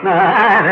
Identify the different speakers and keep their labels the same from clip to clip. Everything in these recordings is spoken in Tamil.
Speaker 1: Ah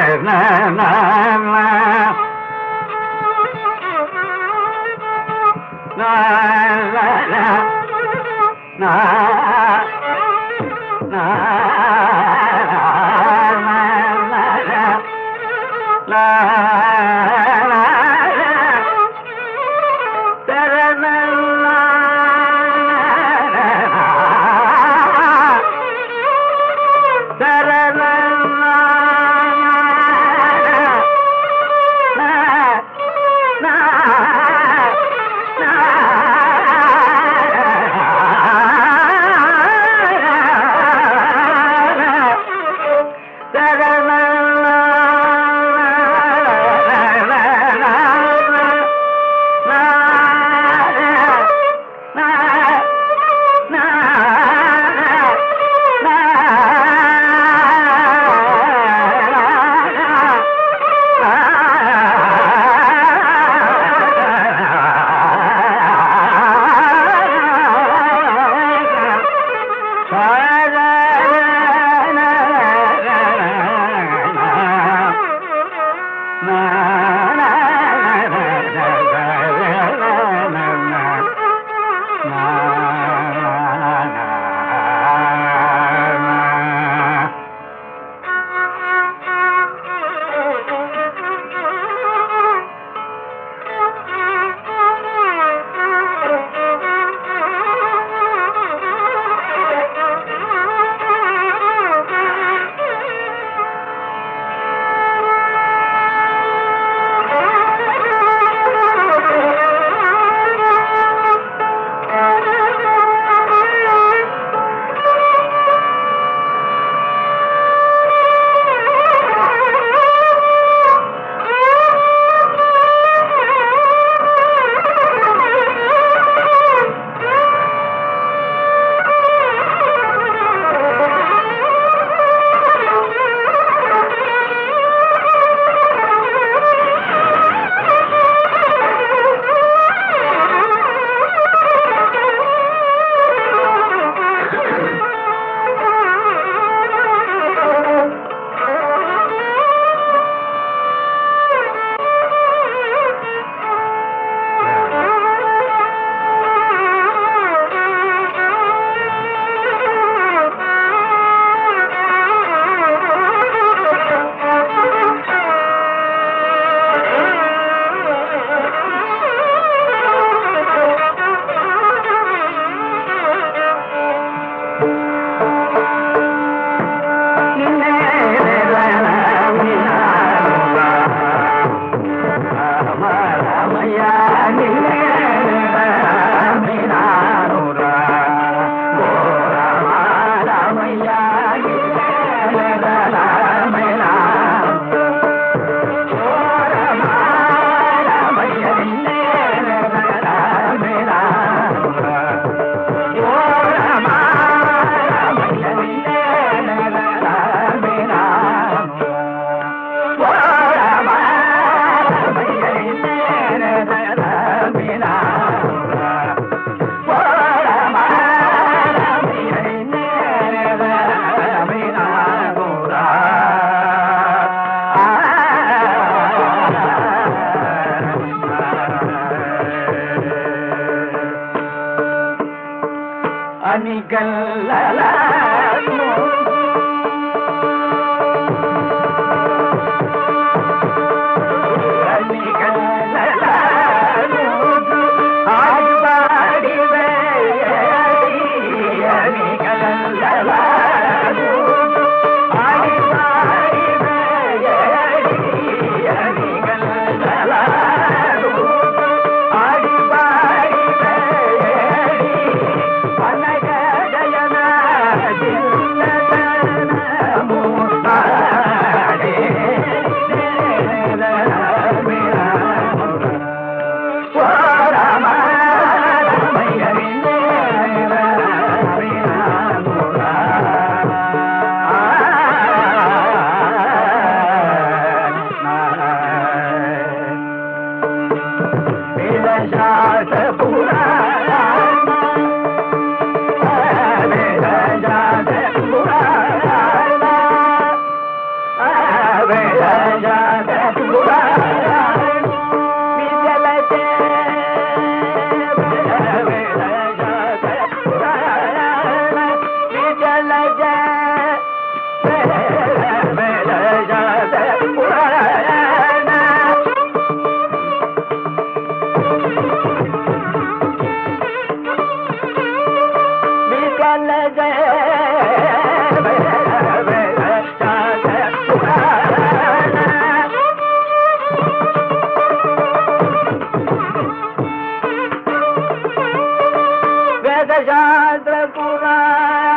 Speaker 1: महाराज ஆகாச जात पुरा।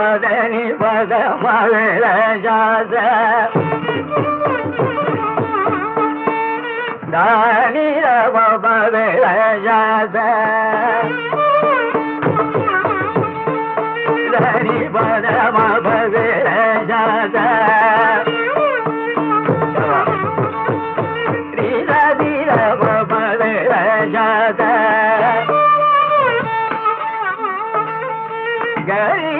Speaker 1: பதனி பத மகள ஜாத. தானிர மகள ஜாத. தனி பத மகள ஜாத. गरी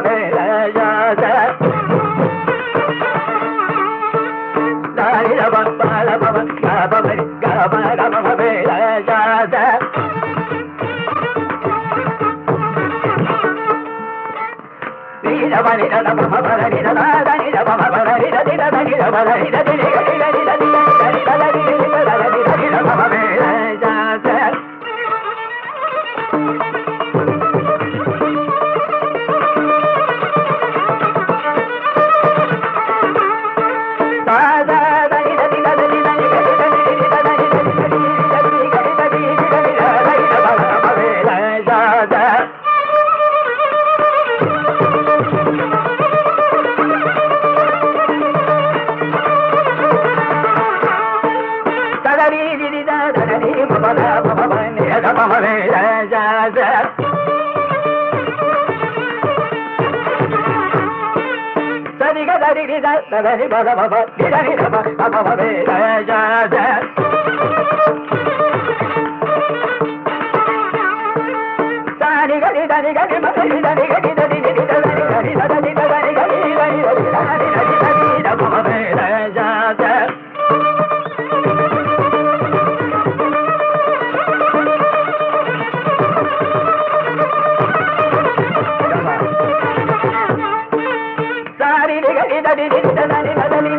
Speaker 1: பரிதம பரிதம பரிதம பரிதம பரிதம பரிதம கமலே சரிக தரி தரி பகவ திரி பகவே சாரி கரி தரி கரி நடனி நடனி